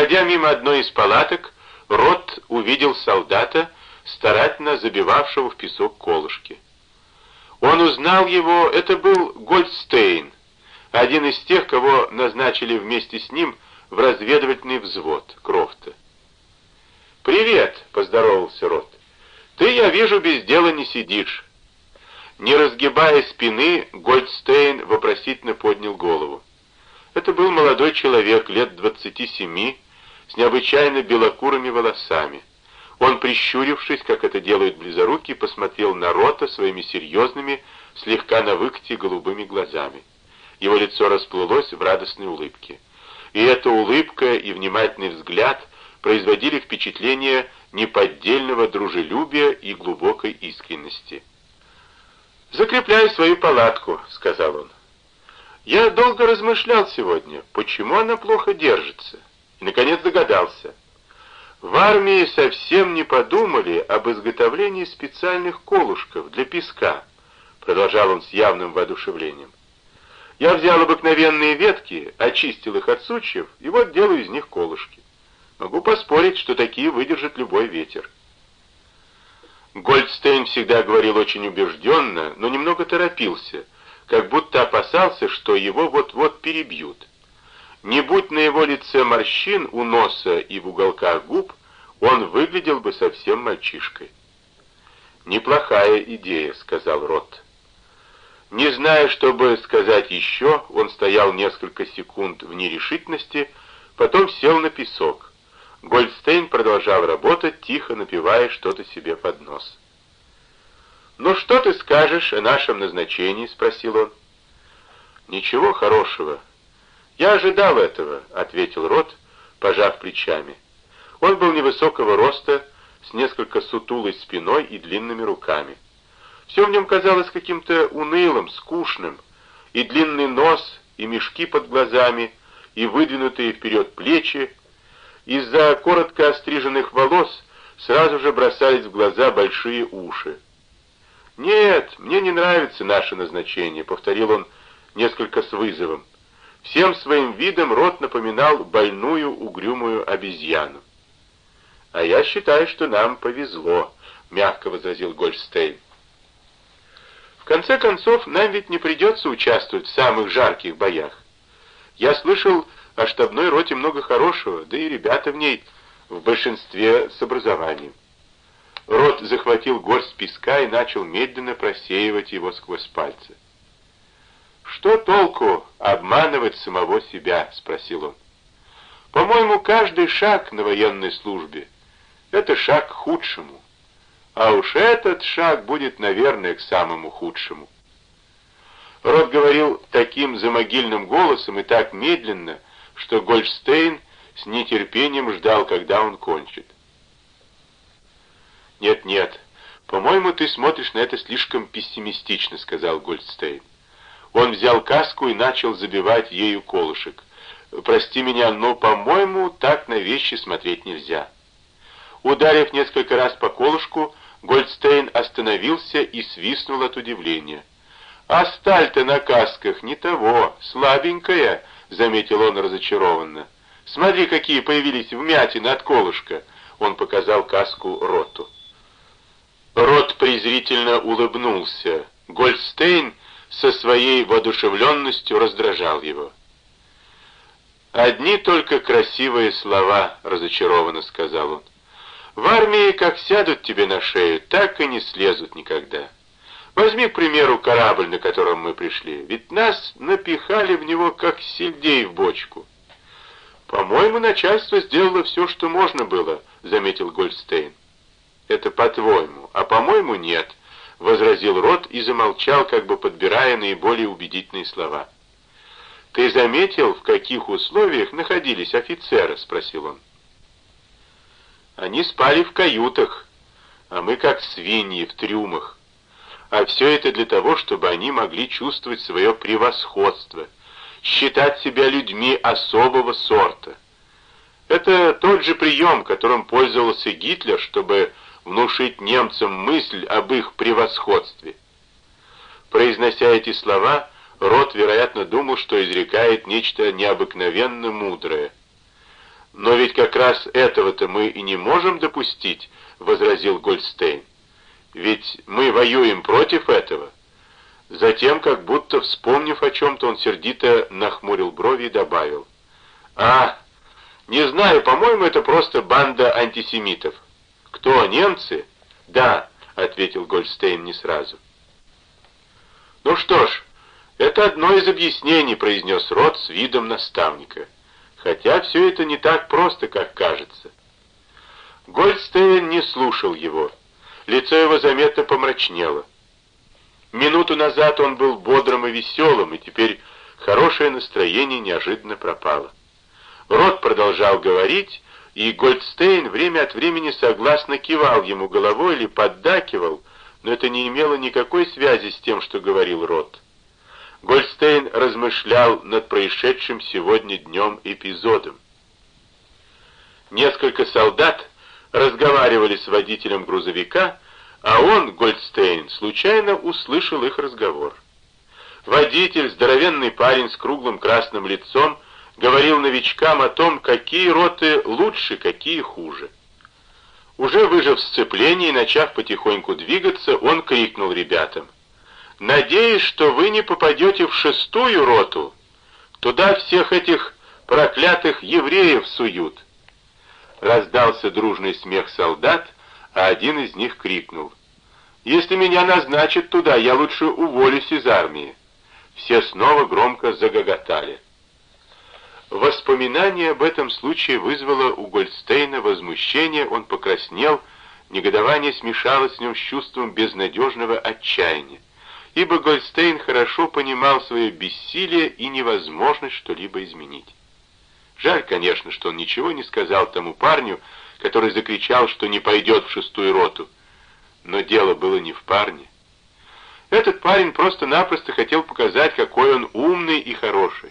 Проходя мимо одной из палаток, Рот увидел солдата, старательно забивавшего в песок колышки. Он узнал его, это был Гольдстейн, один из тех, кого назначили вместе с ним в разведывательный взвод Крофта. «Привет!» — поздоровался Рот. «Ты, я вижу, без дела не сидишь». Не разгибая спины, Гольдстейн вопросительно поднял голову. Это был молодой человек лет двадцати семи, с необычайно белокурыми волосами. Он, прищурившись, как это делают близоруки, посмотрел на Рота своими серьезными, слегка на выкте голубыми глазами. Его лицо расплылось в радостной улыбке. И эта улыбка и внимательный взгляд производили впечатление неподдельного дружелюбия и глубокой искренности. «Закрепляй свою палатку», — сказал он. «Я долго размышлял сегодня, почему она плохо держится, и, наконец, догадался. В армии совсем не подумали об изготовлении специальных колышков для песка, продолжал он с явным воодушевлением. Я взял обыкновенные ветки, очистил их от сучьев, и вот делаю из них колышки. Могу поспорить, что такие выдержит любой ветер. Гольдстейн всегда говорил очень убежденно, но немного торопился, как будто опасался, что его вот-вот перебьют. Не будь на его лице морщин у носа и в уголках губ, он выглядел бы совсем мальчишкой. «Неплохая идея», — сказал Рот. Не зная, что бы сказать еще, он стоял несколько секунд в нерешительности, потом сел на песок. Гольдстейн продолжал работать, тихо напивая что-то себе под нос. «Ну что ты скажешь о нашем назначении?» — спросил он. «Ничего хорошего. «Я ожидал этого», — ответил Рот, пожав плечами. Он был невысокого роста, с несколько сутулой спиной и длинными руками. Все в нем казалось каким-то унылым, скучным, и длинный нос, и мешки под глазами, и выдвинутые вперед плечи. Из-за коротко остриженных волос сразу же бросались в глаза большие уши. «Нет, мне не нравится наше назначение», — повторил он несколько с вызовом. Всем своим видом рот напоминал больную угрюмую обезьяну. «А я считаю, что нам повезло», — мягко возразил Гольдстейн. «В конце концов, нам ведь не придется участвовать в самых жарких боях. Я слышал о штабной роте много хорошего, да и ребята в ней в большинстве с образованием». Рот захватил горсть песка и начал медленно просеивать его сквозь пальцы. «Что толку обманывать самого себя?» — спросил он. «По-моему, каждый шаг на военной службе — это шаг к худшему. А уж этот шаг будет, наверное, к самому худшему». Рот говорил таким замогильным голосом и так медленно, что Гольдштейн с нетерпением ждал, когда он кончит. «Нет-нет, по-моему, ты смотришь на это слишком пессимистично», — сказал Гольдстейн. Он взял каску и начал забивать ею колышек. «Прости меня, но, по-моему, так на вещи смотреть нельзя». Ударив несколько раз по колышку, Гольдстейн остановился и свистнул от удивления. «А сталь-то на касках не того, слабенькая», — заметил он разочарованно. «Смотри, какие появились вмятины от колышка», — он показал каску Роту. Рот презрительно улыбнулся. Гольдстейн со своей воодушевленностью раздражал его. «Одни только красивые слова», — разочарованно сказал он. «В армии как сядут тебе на шею, так и не слезут никогда. Возьми, к примеру, корабль, на котором мы пришли, ведь нас напихали в него, как сельдей в бочку». «По-моему, начальство сделало все, что можно было», — заметил Гольдстейн. «Это по-твоему, а по-моему нет», — возразил Рот и замолчал, как бы подбирая наиболее убедительные слова. «Ты заметил, в каких условиях находились офицеры?» — спросил он. «Они спали в каютах, а мы как свиньи в трюмах. А все это для того, чтобы они могли чувствовать свое превосходство, считать себя людьми особого сорта. Это тот же прием, которым пользовался Гитлер, чтобы внушить немцам мысль об их превосходстве. Произнося эти слова, Рот, вероятно, думал, что изрекает нечто необыкновенно мудрое. «Но ведь как раз этого-то мы и не можем допустить», — возразил Гольдстейн. «Ведь мы воюем против этого». Затем, как будто вспомнив о чем-то, он сердито нахмурил брови и добавил. «А, не знаю, по-моему, это просто банда антисемитов». «Кто, немцы?» «Да», — ответил Гольдстейн не сразу. «Ну что ж, это одно из объяснений», — произнес Рот с видом наставника. «Хотя все это не так просто, как кажется». Гольдстейн не слушал его. Лицо его заметно помрачнело. Минуту назад он был бодрым и веселым, и теперь хорошее настроение неожиданно пропало. Рот продолжал говорить, и Гольдстейн время от времени согласно кивал ему головой или поддакивал, но это не имело никакой связи с тем, что говорил Рот. Гольдстейн размышлял над происшедшим сегодня днем эпизодом. Несколько солдат разговаривали с водителем грузовика, а он, Гольдстейн, случайно услышал их разговор. Водитель, здоровенный парень с круглым красным лицом, говорил новичкам о том, какие роты лучше, какие хуже. Уже выжив сцепление и начав потихоньку двигаться, он крикнул ребятам. «Надеюсь, что вы не попадете в шестую роту. Туда всех этих проклятых евреев суют». Раздался дружный смех солдат, а один из них крикнул. «Если меня назначат туда, я лучше уволюсь из армии». Все снова громко загоготали. Воспоминание об этом случае вызвало у Гольдстейна возмущение, он покраснел, негодование смешалось с ним с чувством безнадежного отчаяния, ибо Гольдстейн хорошо понимал свое бессилие и невозможность что-либо изменить. Жаль, конечно, что он ничего не сказал тому парню, который закричал, что не пойдет в шестую роту. Но дело было не в парне. Этот парень просто-напросто хотел показать, какой он умный и хороший.